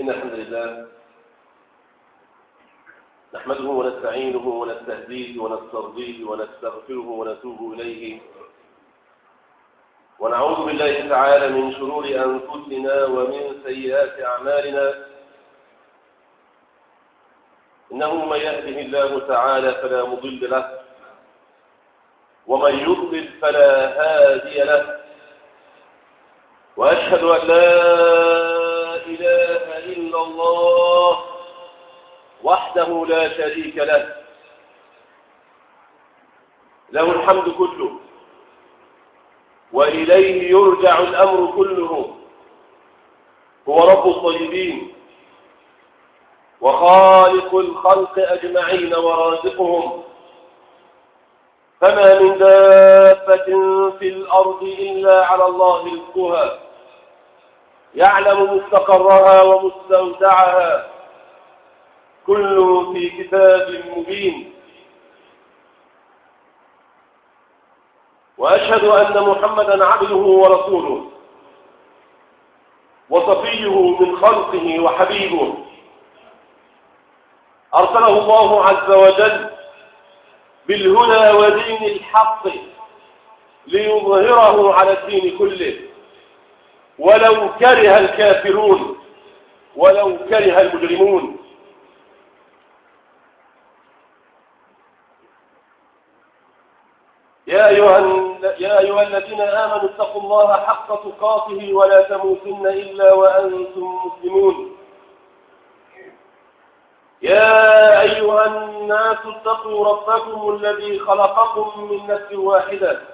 إن الحمد لله نحمده ونستعينه ونستهديه ونسترضيه ونستغفره ونتوب إليه. ونعوذ بالله تعالى من شرور أنفسنا ومن سيئات أعمالنا. إنه من يهده الله تعالى فلا مضل له ومن يضلل فلا هادي له. وأشهد أن لا إلا الله وحده لا شريك له. له الحمد كله وإليه يرجع الأمر كله. هو رب الطيبين وخالق الخلق أجمعين ورازقهم. فما من دابة في الأرض إلا على الله رزقها. يعلم مستقرها ومستودعها. كل في كتاب مبين. وأشهد أن محمدا عبده ورسوله. وصفيه من خلقه وحبيبه. أرسله الله عز وجل بالهدى ودين الحق ليظهره على الدين كله. ولو كره الكافرون ولو كره المجرمون. يا أيها, يا أيها الذين آمنوا اتقوا الله حق تقاته ولا تموتن إلا وأنتم مسلمون. يا أيها الناس اتقوا ربكم الذي خلقكم من نفس واحدة.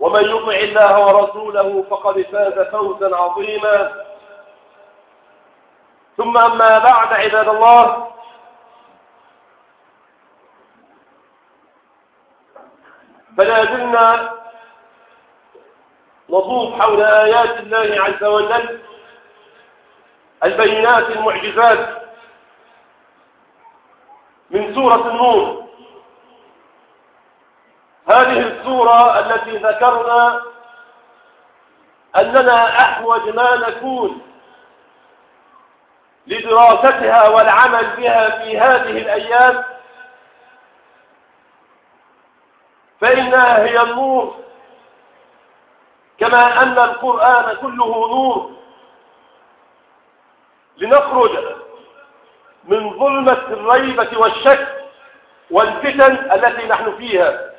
ومن يطع الله ورسوله فقد فاز فوزا عظيما. ثم أما بعد عباد الله فلا زلنا نطوف حول آيات الله عز وجل البينات المعجزات من سورة النور. هذه السورة التي ذكرنا أننا أحوج ما نكون لدراستها والعمل بها في هذه الأيام. فإنها هي النور كما أن القرآن كله نور. لنخرج من ظلمة الريبة والشك والفتن التي نحن فيها.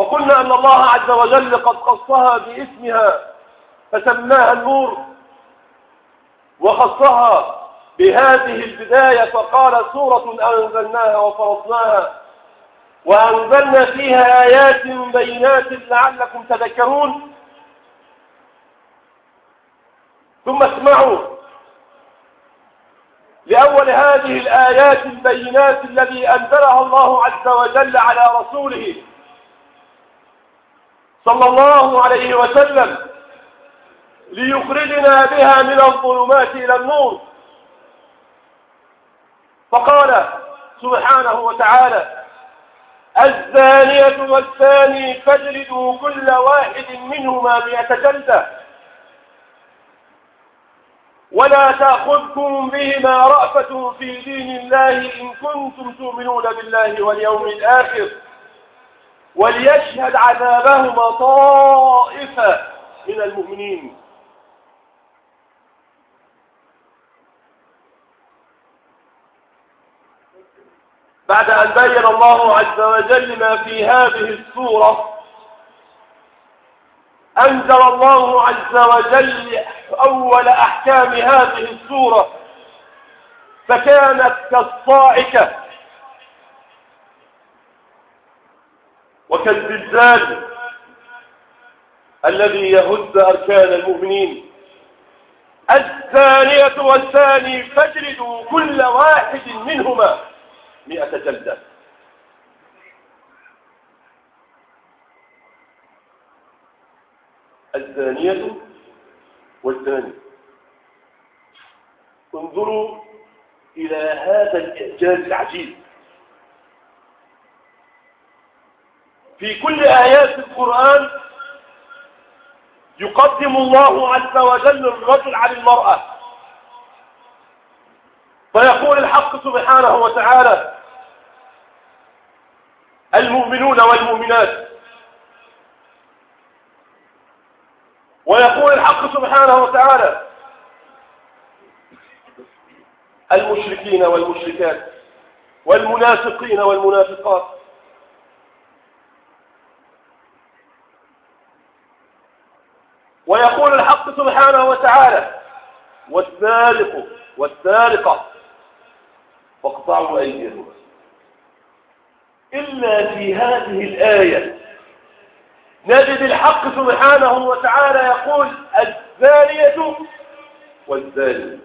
وقلنا أن الله عز وجل قد خصها باسمها فسماها النور. وخصها بهذه البداية فقال سورة أنزلناها وفرضناها. وأنزلنا فيها آيات بينات لعلكم تذكرون. ثم اسمعوا. لأول هذه الآيات البينات الذي أنزلها الله عز وجل على رسوله صلى الله عليه وسلم ليخرجنا بها من الظلمات إلى النور. فقال سبحانه وتعالى الزانية والثاني فاجلدوا كل واحد منهما جلدة. ولا تأخذكم بهما رأفة في دين الله إن كنتم تؤمنون بالله واليوم الآخر. وليشهد عذابهما طائفة من المؤمنين. بعد أن بين الله عز وجل ما في هذه السورة أنزل الله عز وجل أول أحكام هذه السورة فكانت كالصاعكة وكالزلزال الذي يهز أركان المؤمنين. الثانية والثاني فاجلدوا كل واحد منهما مئة جلدة. الثانية والثاني انظروا إلى هذا الإعجاز العجيب. في كل آيات القرآن يقدم الله عز وجل الرجل على المرأة. فيقول الحق سبحانه وتعالى المؤمنون والمؤمنات. ويقول الحق سبحانه وتعالى المشركين والمشركات والمنافقين والمنافقات. ويقول الحق سبحانه وتعالى والسارق والسارقة فاقطعوا أيديهم. إلا في هذه الآية نجد الحق سبحانه وتعالى يقول الزانية والزاني.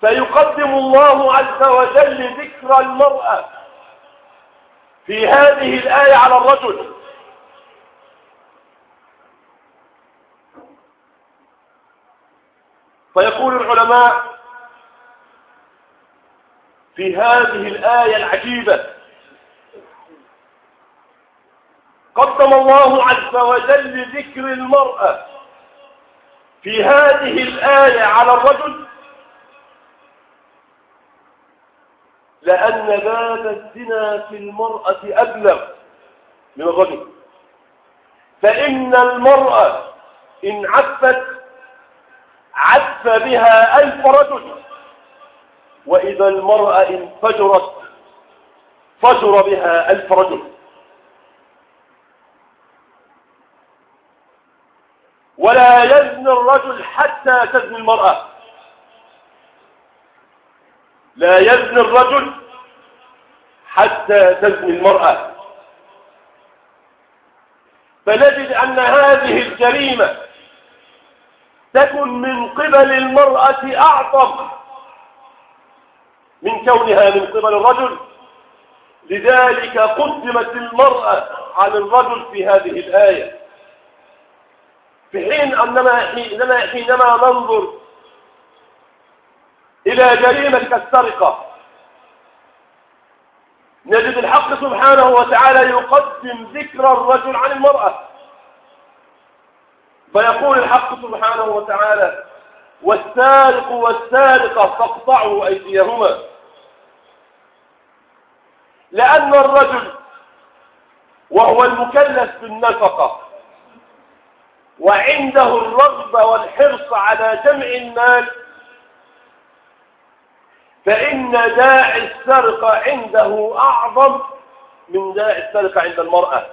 فيقدم الله عز وجل ذكر المرأة في هذه الآية على الرجل. فيقول العلماء في هذه الآية العجيبة قدم الله عز وجل ذكر المرأة في هذه الآية على الرجل لأن باب الزنا في المرأة أبلغ من الرجل. فإن المرأة إن عفت عف بها ألف رجل. وإذا المرأة انفجرت فجر بها ألف رجل. ولا يزني الرجل حتى تزني المرأة. لا يزني الرجل حتى تزني المرأة. فنجد أن هذه الجريمة تكن من قبل المرأة أعظم من كونها من قبل الرجل. لذلك قدمت المرأة على الرجل في هذه الآية. في حين أننا حينما ننظر إلى جريمة كالسرقة نجد الحق سبحانه وتعالى يقدم ذكر الرجل عن المرأة. فيقول الحق سبحانه وتعالى والسارق والسارقة فاقطعوا أيديهما. لأن الرجل وهو المكلف بالنفقة وعنده الرغبة والحرص على جمع المال فإن داعي السرقة عنده أعظم من داعي السرقة عند المرأة.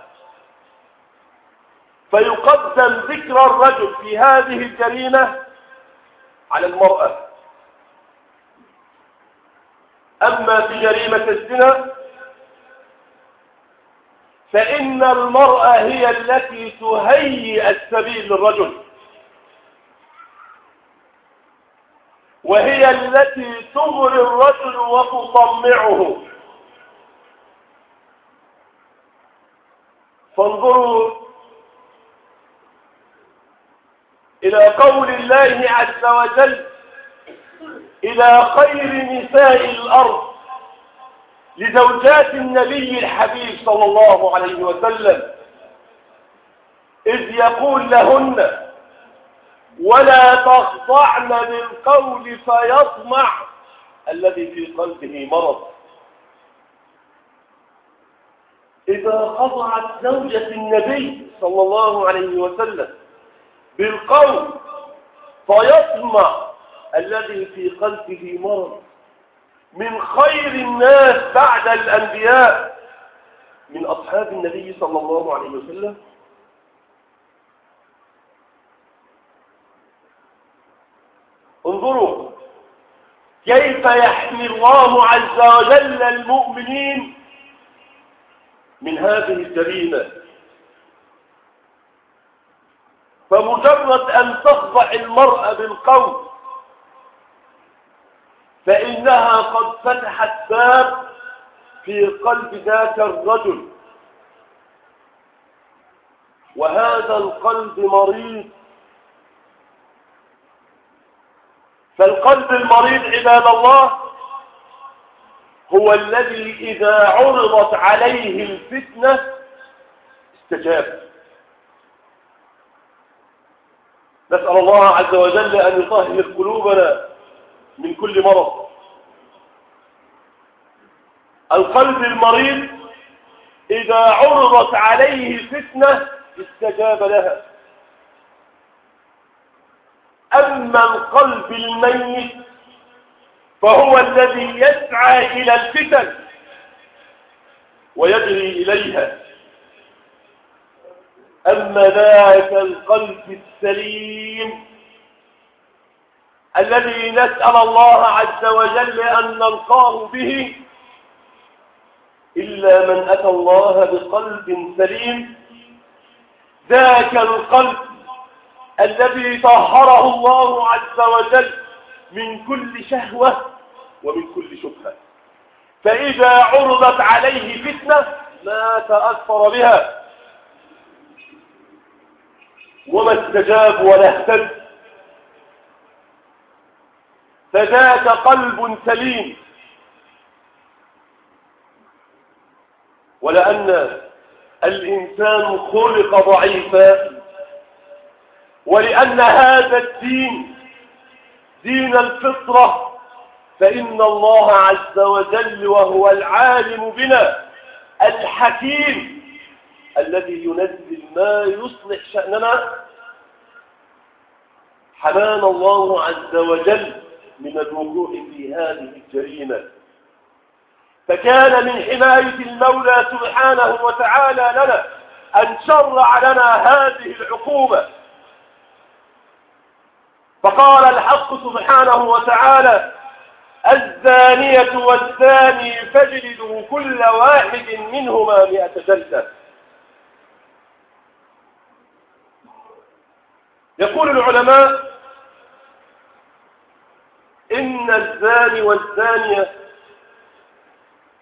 فيقدم ذكر الرجل في هذه الجريمة على المرأة. أما في جريمة الزنا فإن المرأة هي التي تهيئ السبيل للرجل وهي التي تغري الرجل وتطمعه. فانظروا إلى قول الله عز وجل إلى خير نساء الأرض لزوجات النبي الحبيب صلى الله عليه وسلم إذ يقول لهن ولا تخضعن بالقول فيطمع الذي في قلبه مرض. إذا خضعت زوجة النبي صلى الله عليه وسلم بالقول فيطمع الذي في قلبه مرض. من خير الناس بعد الأنبياء من أصحاب النبي صلى الله عليه وسلم. انظروا كيف يحمي الله عز وجل المؤمنين من هذه الجريمة. فمجرد أن تخضع المرأة بالقول فإنها قد فتحت باب في قلب ذاك الرجل. وهذا القلب مريض. فالقلب المريض عباد الله هو الذي إذا عرضت عليه الفتنة استجاب. نسأل الله عز وجل أن يطهر قلوبنا من كل مرض. القلب المريض إذا عرضت عليه فتنة استجاب لها. أما القلب الميت فهو الذي يسعى إلى الفتن ويجري إليها. أما ذاك القلب السليم الذي نسأل الله عز وجل أن نلقاه به إلا من أتى الله بقلب سليم. ذاك القلب الذي طهره الله عز وجل من كل شهوة ومن كل شبهة. فإذا عرضت عليه فتنة ما تأثر بها. وما استجاب ولا اهتد فذاك قلب سليم. ولأن الإنسان خلق ضعيفا. ولأن هذا الدين دين الفطرة فإن الله عز وجل وهو العالم بنا الحكيم. الذي ينزل ما يصلح شأننا. حمان الله عز وجل من الوقوع في هذه الجريمة. فكان من حماية المولى سبحانه وتعالى لنا أن شرع لنا هذه العقوبة. فقال الحق سبحانه وتعالى الزانية والزاني فاجلدوا كل واحد منهما مئة جلدة. يقول العلماء إن الزاني والزانية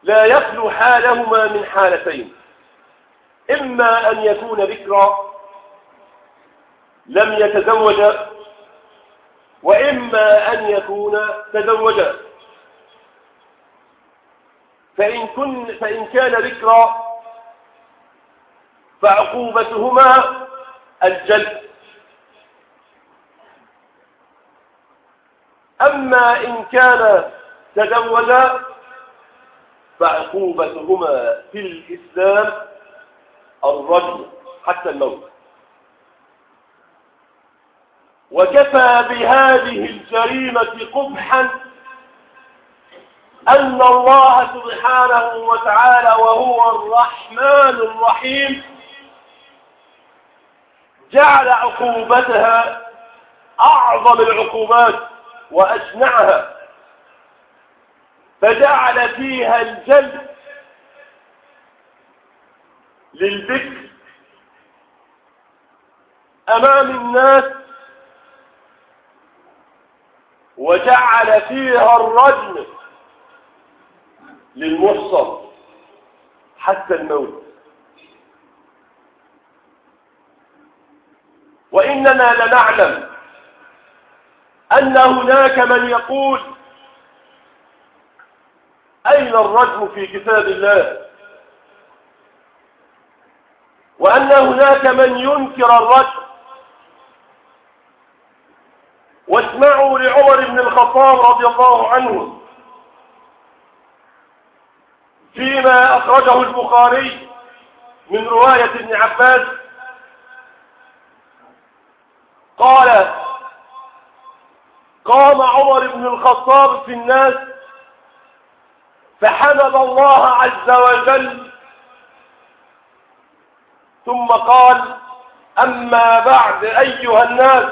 لا يخلو حالهما من حالتين. إما أن يكون ذكرى لم يتزوج وإما أن يكون تزوجا فإن, كن فإن كان ذكرى فعقوبتهما الجلد أما إن كان تزوجا فعقوبتهما في الإسلام الرجل حتى الموت. وكفى بهذه الجريمة قبحا أن الله سبحانه وتعالى وهو الرحمن الرحيم جعل عقوبتها أعظم العقوبات وأشنعها فجعل فيها الجلد للذكر أمام الناس وجعل فيها الرجل للمحصن حتى الموت. وإننا لنعلم أن هناك من يقول أين الرجم في كتاب الله؟ وأن هناك من ينكر الرجم؟ واسمعوا لعمر بن الخطاب رضي الله عنه فيما أخرجه البخاري من رواية ابن عباس قال قام عمر بن الخطاب في الناس فحمد الله عز وجل ثم قال أما بعد أيها الناس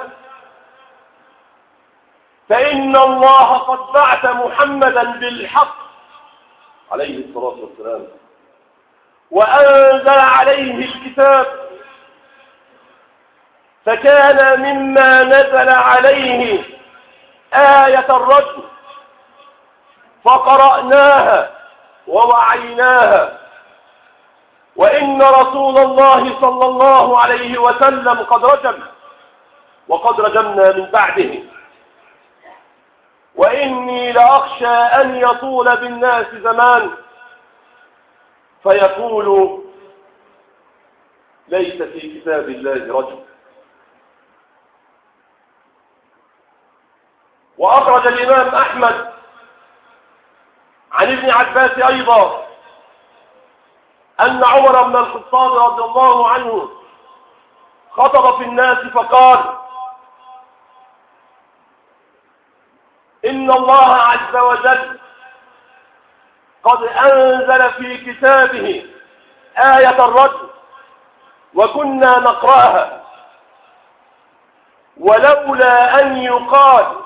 فإن الله قد بعث محمدا بالحق عليه الصلاة والسلام وأنزل عليه الكتاب فكان مما نزل عليه آية الرجل فقرأناها ووعيناها. وإن رسول الله صلى الله عليه وسلم قد رجم وقد رجمنا من بعده. وإني لأخشى أن يطول بالناس زمان. فيقول ليس في كتاب الله رجل. وأخرج الإمام أحمد عن ابن عباس أيضا أن عمر بن الخطاب رضي الله عنه خطب في الناس فقال إن الله عز وجل قد أنزل في كتابه آية الرجل وكنا نقرأها ولولا أن يقال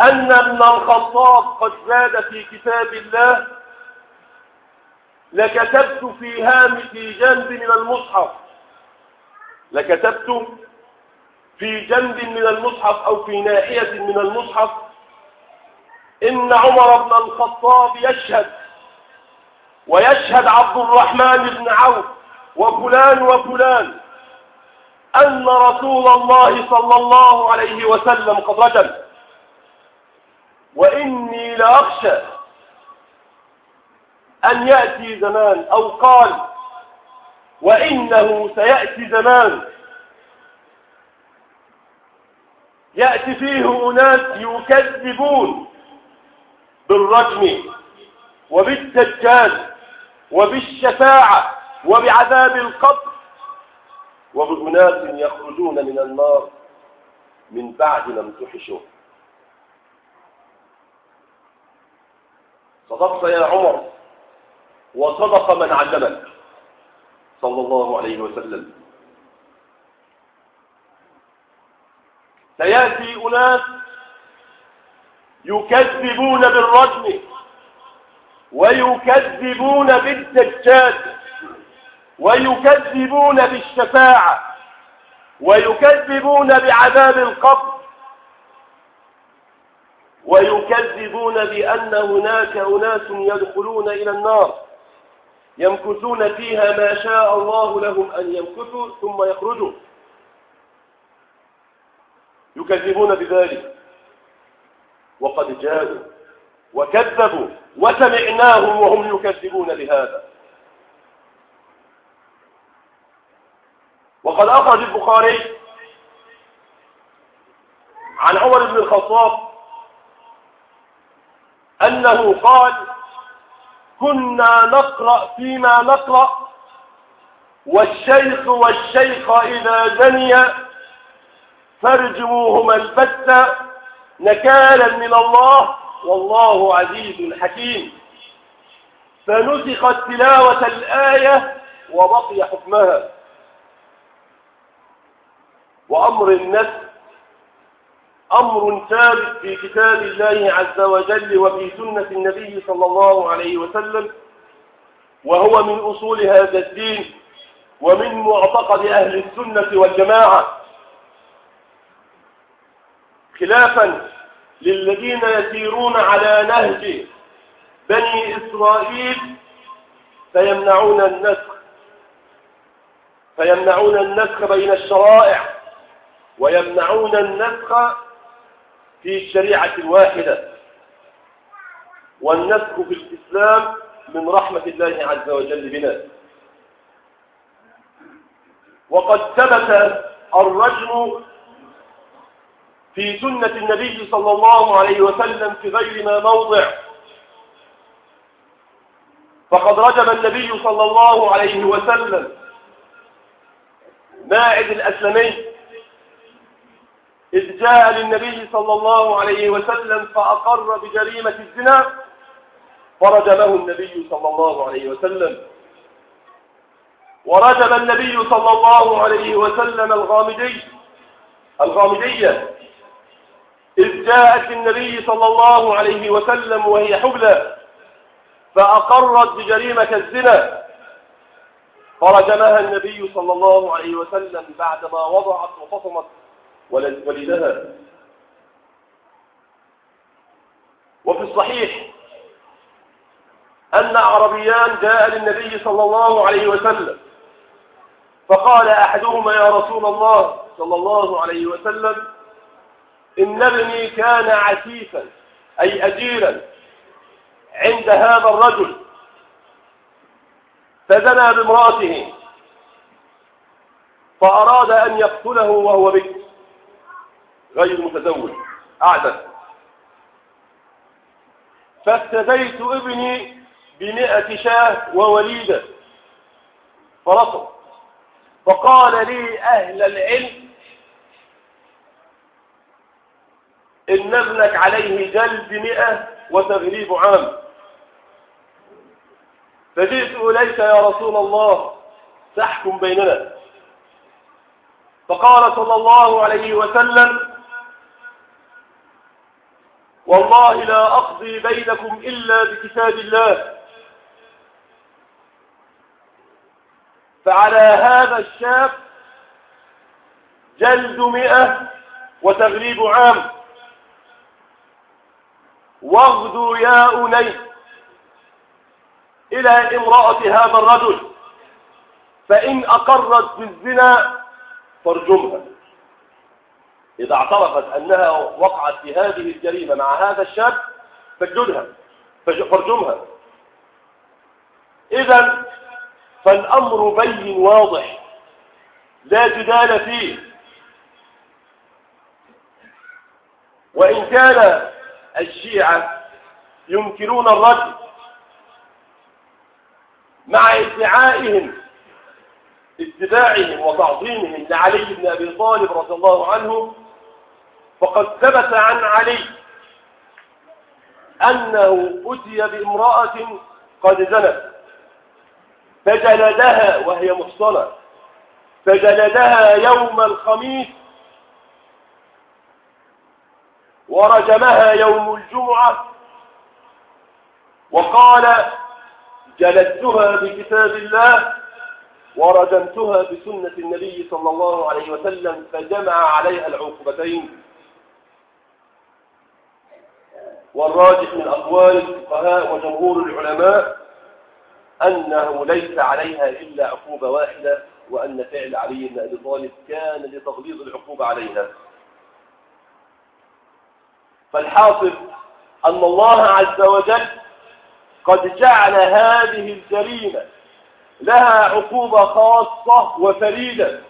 أن ابن الخطاب قد زاد في كتاب الله لكتبت في هام في جنب من المصحف. لكتبت في جنب من المصحف أو في ناحية من المصحف إن عمر بن الخطاب يشهد ويشهد عبد الرحمن بن عوف وفلان وفلان أن رسول الله صلى الله عليه وسلم قد رجل. وإني لأخشى أن يأتي زمان أو قال وإنه سيأتي زمان. يأتي فيه أناس يكذبون بالرجم وبالدجال وبالشفاعة وبعذاب القبر وبأناس يخرجون من النار من بعد ما امتحشوا. صدقت يا عمر وصدق من علمك. صلى الله عليه وسلم. سيأتي أناس يكذبون بالرجم ويكذبون بالدجال ويكذبون بالشفاعة ويكذبون بعذاب القبر. ويكذبون بأن هناك أناس يدخلون إلى النار يمكثون فيها ما شاء الله لهم أن يمكثوا ثم يخرجوا. يكذبون بذلك. وقد جاءوا وكذبوا وسمعناهم وهم يكذبون بهذا. وقد أخرج البخاري عن عمر بن الخطاب أنه قال كنا نقرأ فيما نقرأ والشيخ والشيخ إذا زنيا فارجموهما البتة نكالا من الله والله عزيز حكيم. فنسخت تلاوة الآية وبقي حكمها. وأمر النسخ أمر ثابت في كتاب الله عز وجل وفي سنة النبي صلى الله عليه وسلم وهو من أصول هذا الدين ومن معتقد أهل السنة والجماعة. خلافا للذين يسيرون على نهج بني إسرائيل فيمنعون النسخ فيمنعون النسخ بين الشرائع ويمنعون النسخ في الشريعة الواحدة والنسخ في الإسلام من رحمة الله عز وجل بنا. وقد ثبت الرجل في سنة النبي صلى الله عليه وسلم في غير ما موضع. فقد رجم النبي صلى الله عليه وسلم ماعد الأسلمي إذ جاء للنبي صلى الله عليه وسلم فأقر بجريمة الزنا فرجمه النبي صلى الله عليه وسلم. ورجم النبي صلى الله عليه وسلم الغامدي الغامدية. إذ جاءت النبي صلى الله عليه وسلم وهي حبلى فأقرت بجريمة الزنا فرجمها النبي صلى الله عليه وسلم بعدما وضعت وفصمت ولدها. وفي الصحيح أن عربيان جاء للنبي صلى الله عليه وسلم. فقال أحدهما يا رسول الله صلى الله عليه وسلم إن ابني كان عسيفا أي أجيرا عند هذا الرجل. فزنى بامرأته فأراد أن يقتله وهو بكر غير متزوج. أعدد فافتديت ابني بمئة شاة ووليدة. فرصد فقال لي أهل العلم إن ابنك عليه جلد مئة وتغريب عام. فجئت إليك يا رسول الله. تحكم بيننا. فقال صلى الله عليه وسلم والله لا أقضي بينكم إلا بكتاب الله. فعلى هذا الشاب جلد مئة وتغليب عام. واغدوا يا أني إلى امرأة هذا الرجل فإن أقرت بالزنا فارجمها. إذا اعترفت أنها وقعت في هذه الجريمة مع هذا الشاب فاجلدها فارجمها. إذا فالأمر بين واضح لا جدال فيه. وإن كان الشيعة ينكرون الرد مع ادعائهم اتباعهم وتعظيمهم لعلي بن أبي طالب رضي الله عنه فقد ثبت عن علي أنه أتي بامرأة قد زنت. فجلدها وهي محصنة فجلدها يوم الخميس ورجمها يوم الجمعة. وقال جلدتها بكتاب الله ورجمتها بسنة النبي صلى الله عليه وسلم فجمع عليها العقوبتين والراجح من أقوال الفقهاء وجمهور العلماء أنه ليس عليها إلا عقوبة واحدة وأن فعل علي بن أبي طالب كان لتغليظ العقوبة عليها. فالحاصل أن الله عز وجل قد جعل هذه الجريمة لها عقوبة خاصة وفريدة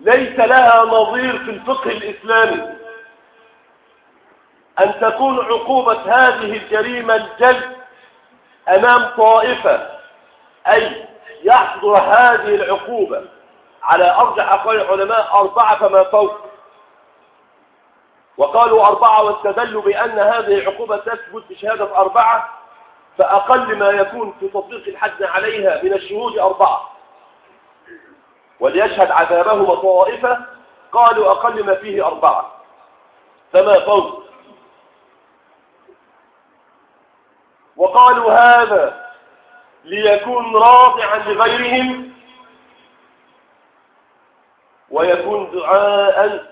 ليس لها نظير في الفقه الإسلامي. أن تكون عقوبة هذه الجريمة الجلد أمام طائفة أي يحضر هذه العقوبة على أرجح أقوال العلماء أربعة فما فوق. وقالوا أربعة واستدلوا بأن هذه العقوبة تثبت بشهادة أربعة فأقل ما يكون في تطبيق الحد عليها من الشهود أربعة. وليشهد عذابهما طائفة قالوا أقل ما فيه أربعة. فما فوق؟ وقالوا هذا ليكون راضعا لغيرهم ويكون دعاء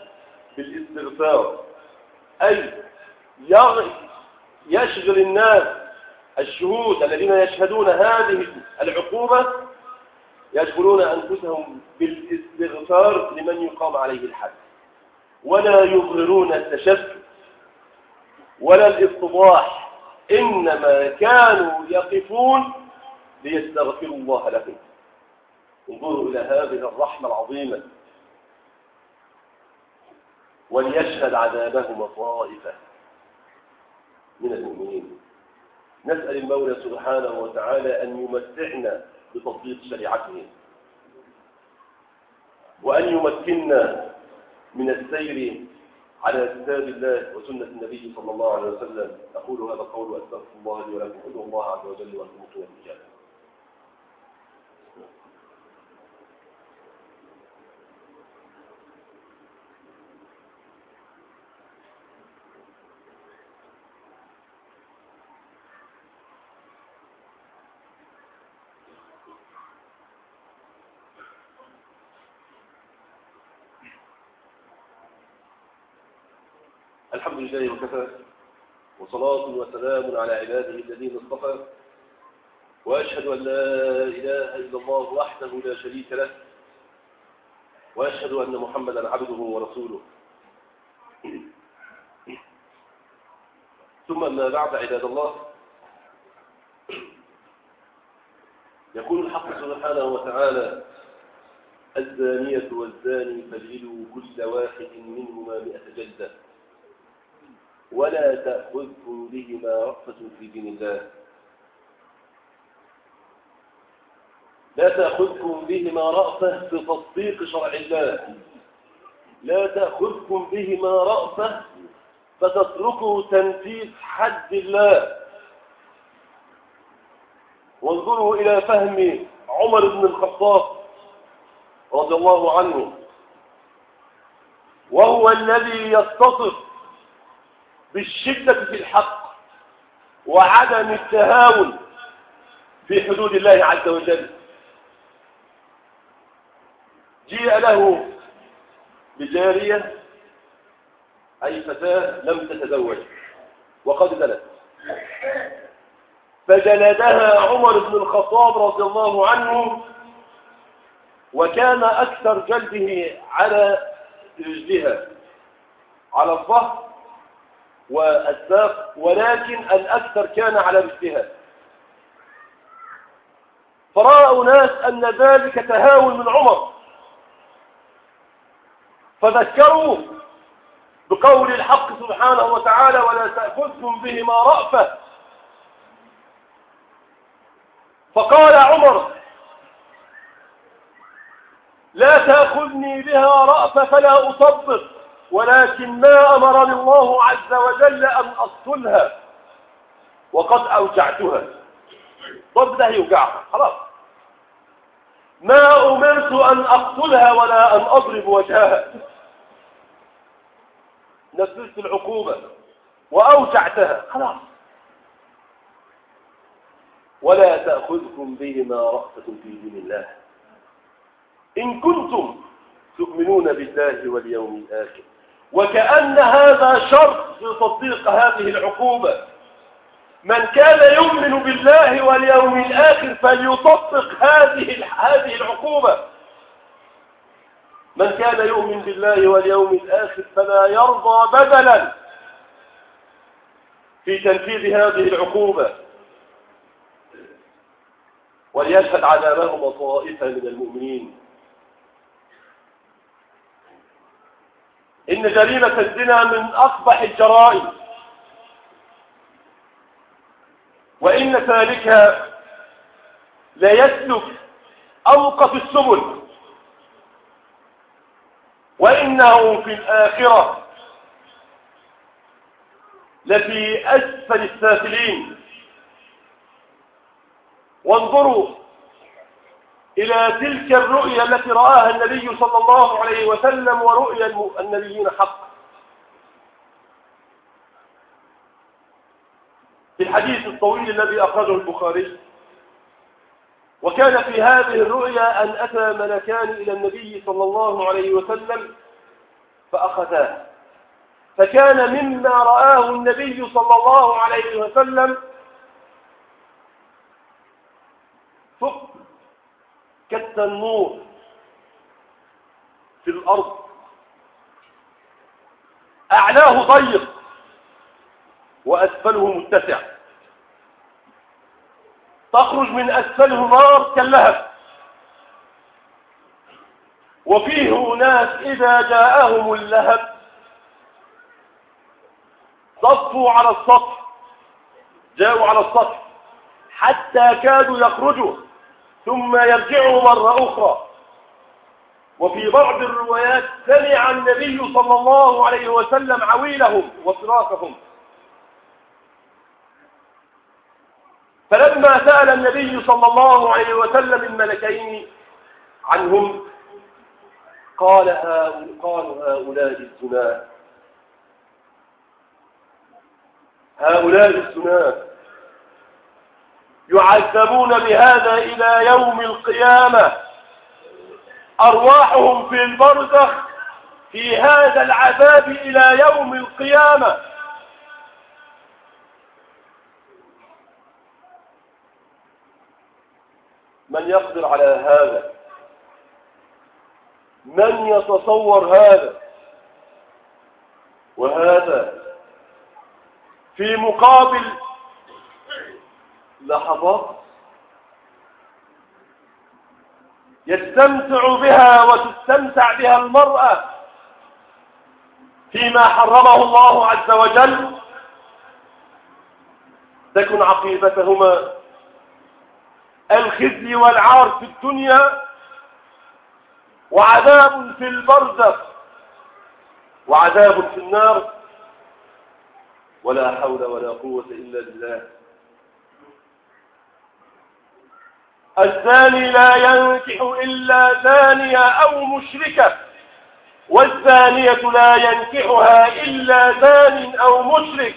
بالاستغفار. أي يشغل الناس الشهود الذين يشهدون هذه العقوبة يشغلون أنفسهم بالاستغفار لمن يقام عليه الحد. ولا يظهرون التشفي ولا الافتضاح إنما كانوا يقفون ليستغفروا الله لهم. انظروا إلى هذه الرحمة العظيمة. وليشهد عذابهما طائفة من المؤمنين. نسأل المولى سبحانه وتعالى أن يمتعنا بتطبيق شريعته. وأن يمكننا من السير على كتاب الله وسنة النبي صلى الله عليه وسلم. أقول هذا القول وأستغفر الله لي ولكم ادعوا الله عز وجل وأنتم مطلوب الحمد لله وكفى وصلاة وسلام على عباده الذين اصطفى. وأشهد أن لا إله إلا الله وحده لا شريك له وأشهد أن محمدا عبده ورسوله. ثم أما بعد عباد الله يقول الحق سبحانه وتعالى الزانية والزاني فاجلدوا كل واحد منهما مئة جلدة. ولا تأخذكم بهما رأفة في دين الله. لا تأخذكم بهما رأفة في تطبيق شرع الله. لا تأخذكم بهما رأفة فتتركوا تنفيذ حد الله. وانظروا إلى فهم عمر بن الخطاب رضي الله عنه. وهو الذي يتصف بالشدة في الحق وعدم التهاون في حدود الله عز وجل. جيء له بجارية أي فتاة لم تتزوج وقد زلت فجلدها عمر بن الخطاب رضي الله عنه وكان أكثر جلده على رجلها على الظهر والساق ولكن الأكثر كان على رجلها فرأى ناس أن ذلك تهاون من عمر. فذكروا بقول الحق سبحانه وتعالى ولا تأخذكم بهما رأفة. فقال عمر لا تأخذني بها رأفة فلا أطبق ولكن ما أمرني الله عز وجل أن أصلها. وقد أوجعتها. ضرب ده يوجعها. خلاص. ما أمرت أن أقتلها ولا أن أضرب وجهها. نفذت العقوبة وأوجعتها. خلاص. ولا تأخذكم بهما رأفة في دين الله. إن كنتم تؤمنون بالله واليوم الآخر. وكأن هذا شرط في تطبيق هذه العقوبة. من كان يؤمن بالله واليوم الآخر فليطبق هذه هذه العقوبة. من كان يؤمن بالله واليوم الآخر فلا يرضى بدلا في تنفيذ هذه العقوبة. وليشهد عذابهم طائفة من المؤمنين. جريمة الزنا من أقبح الجرائم. وإن ذلك لا يسلك أوقف السبل. وإنه في الآخرة لفي أسفل السافلين. وانظروا إلى تلك الرؤيا التي رآها النبي صلى الله عليه وسلم ورؤيا النبيين حق في الحديث الطويل الذي أخرجه البخاري وكان في هذه الرؤيا أن أتى ملكان إلى النبي صلى الله عليه وسلم فأخذاه. فكان مما رآه النبي صلى الله عليه وسلم فوق كالتنور في الأرض. أعلاه ضيق وأسفله متسع. تخرج من أسفله نار كاللهب. وفيه ناس إذا جاءهم اللهب. صفوا على السطح جاءوا على السطح حتى كادوا يخرجوا. ثم يرجعوا مرة أخرى. وفي بعض الروايات سمع النبي صلى الله عليه وسلم عويلهم وصراخهم. فلما سأل النبي صلى الله عليه وسلم الملكين عنهم قال قالوا هؤلاء الزناة هؤلاء الزناة يعذبون بهذا إلى يوم القيامة. أرواحهم في البرزخ في هذا العذاب إلى يوم القيامة. من يقدر على هذا؟ من يتصور هذا؟ وهذا في مقابل لحظات يستمتع بها وتستمتع بها المرأة فيما حرمه الله عز وجل. تكن عقيبتهما الخزي والعار في الدنيا وعذاب في البرزخ وعذاب في النار. ولا حول ولا قوة إلا بالله. الزاني لا ينكح إلا زانية أو مشركة والزانية لا ينكحها إلا زان أو مشرك.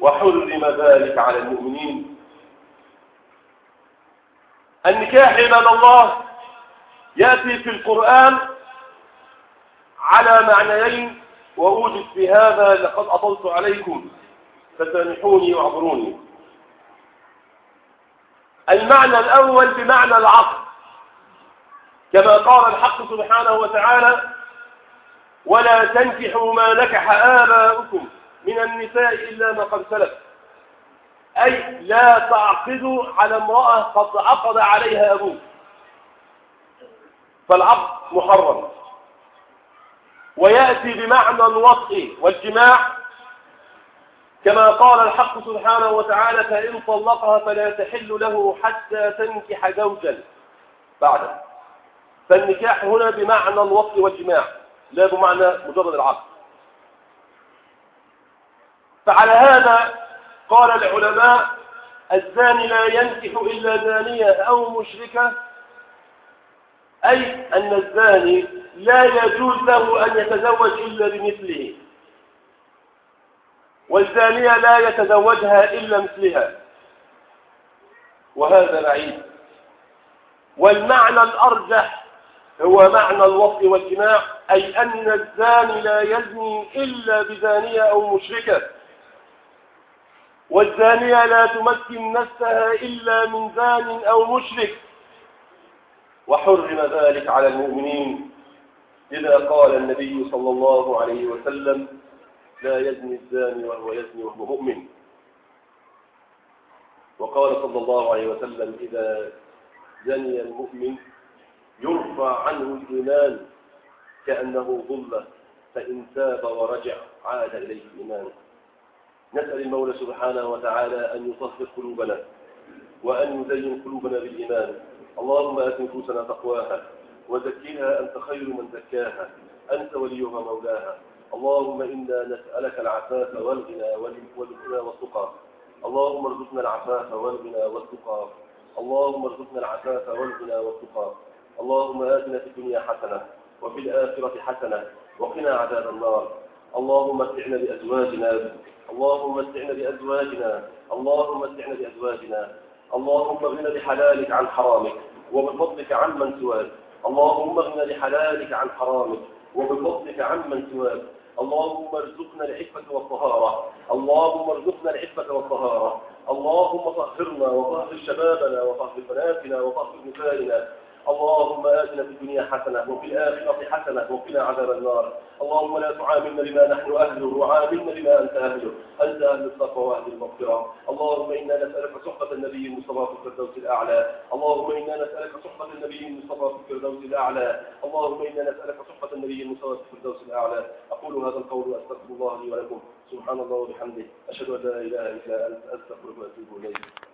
وحرم ذلك على المؤمنين. النكاح عباد الله يأتي في القرآن على معنيين وأوجد في هذا لقد أطلت عليكم فسامحوني وأعذروني. المعنى الأول بمعنى العقل. كما قال الحق سبحانه وتعالى ولا تنكحوا ما نكح آباؤكم من النساء إلا ما قد سلف. أي لا تعقدوا على امرأة قد عقد عليها أبوه فالعقد محرم. ويأتي بمعنى الوطء والجماع كما قال الحق سبحانه وتعالى فإن طلقها فلا تحل له حتى تنكح زوجا. بعده فالنكاح هنا بمعنى الوطء والجماع لا بمعنى مجرد العقد. فعلى هذا قال العلماء الزاني لا ينكح إلا زانية أو مشركة. أي أن الزاني لا يجوز له أن يتزوج إلا بمثله. والزانية لا يتزوجها إلا مثلها. وهذا بعيد والمعنى الأرجح هو معنى الوصف والجماع أي أن الزاني لا يزني إلا بزانية أو مشركة. والزانية لا تمكن نفسها إلا من زان أو مشرك. وحرم ذلك على المؤمنين. إذا قال النبي صلى الله عليه وسلم لا يزني الزاني وهو يزني وهو مؤمن. وقال صلى الله عليه وسلم إذا زني المؤمن يرفع عنه الإيمان كأنه ظلة فإن تاب ورجع عاد إليه الإيمان. نسأل المولى سبحانه وتعالى أن يطهر قلوبنا وأن يزين قلوبنا بالإيمان. اللهم آت نفوسنا تقواها وزكيها أنت خير من زكاها. أنت وليها مولاها. اللهم إنا نسألك العفاف والغنى والغنى والتقى. اللهم ارزقنا العفاف والغنى والتقى. اللهم ارزقنا العفاف والغنى والتقى. اللهم آتنا في الدنيا حسنة وفي الآخرة حسنة وقنا عذاب النار. اللهم متعنا بأزواجنا. اللهم متعنا بأزواجنا. اللهم متعنا بأزواجنا. اللهم اغننا بحلالك عن حرامك وبفضلك عن من سواك. اللهم اغننا بحلالك عن حرامك وبفضلك عن من سواك. اللهم ارزقنا العفة والطهارة. اللهم ارزقنا العفة والطهارة. اللهم طهرنا وطهر شبابنا وطهر بناتنا وطهر نسائنا. اللهم آتنا في الدنيا حسنة وفي الآخرة حسنة وقنا عذاب النار. اللهم لا تعاملنا بما نحن أهله وعاملنا بما أنت أهله. أنت أهل التقوى وأهل المغفرة. اللهم إنا نسألك صحبة النبي المصطفى في الفردوس الأعلى. اللهم إنا نسألك صحبة النبي المصطفى في الفردوس الأعلى. اللهم إنا نسألك صحبة النبي المصطفى في الفردوس الأعلى. أقول هذا القول وأستغفر الله لي ولكم. سبحان الله وبحمده. أشهد أن لا إله إلا أنت أستغفرك وأتوب إليك.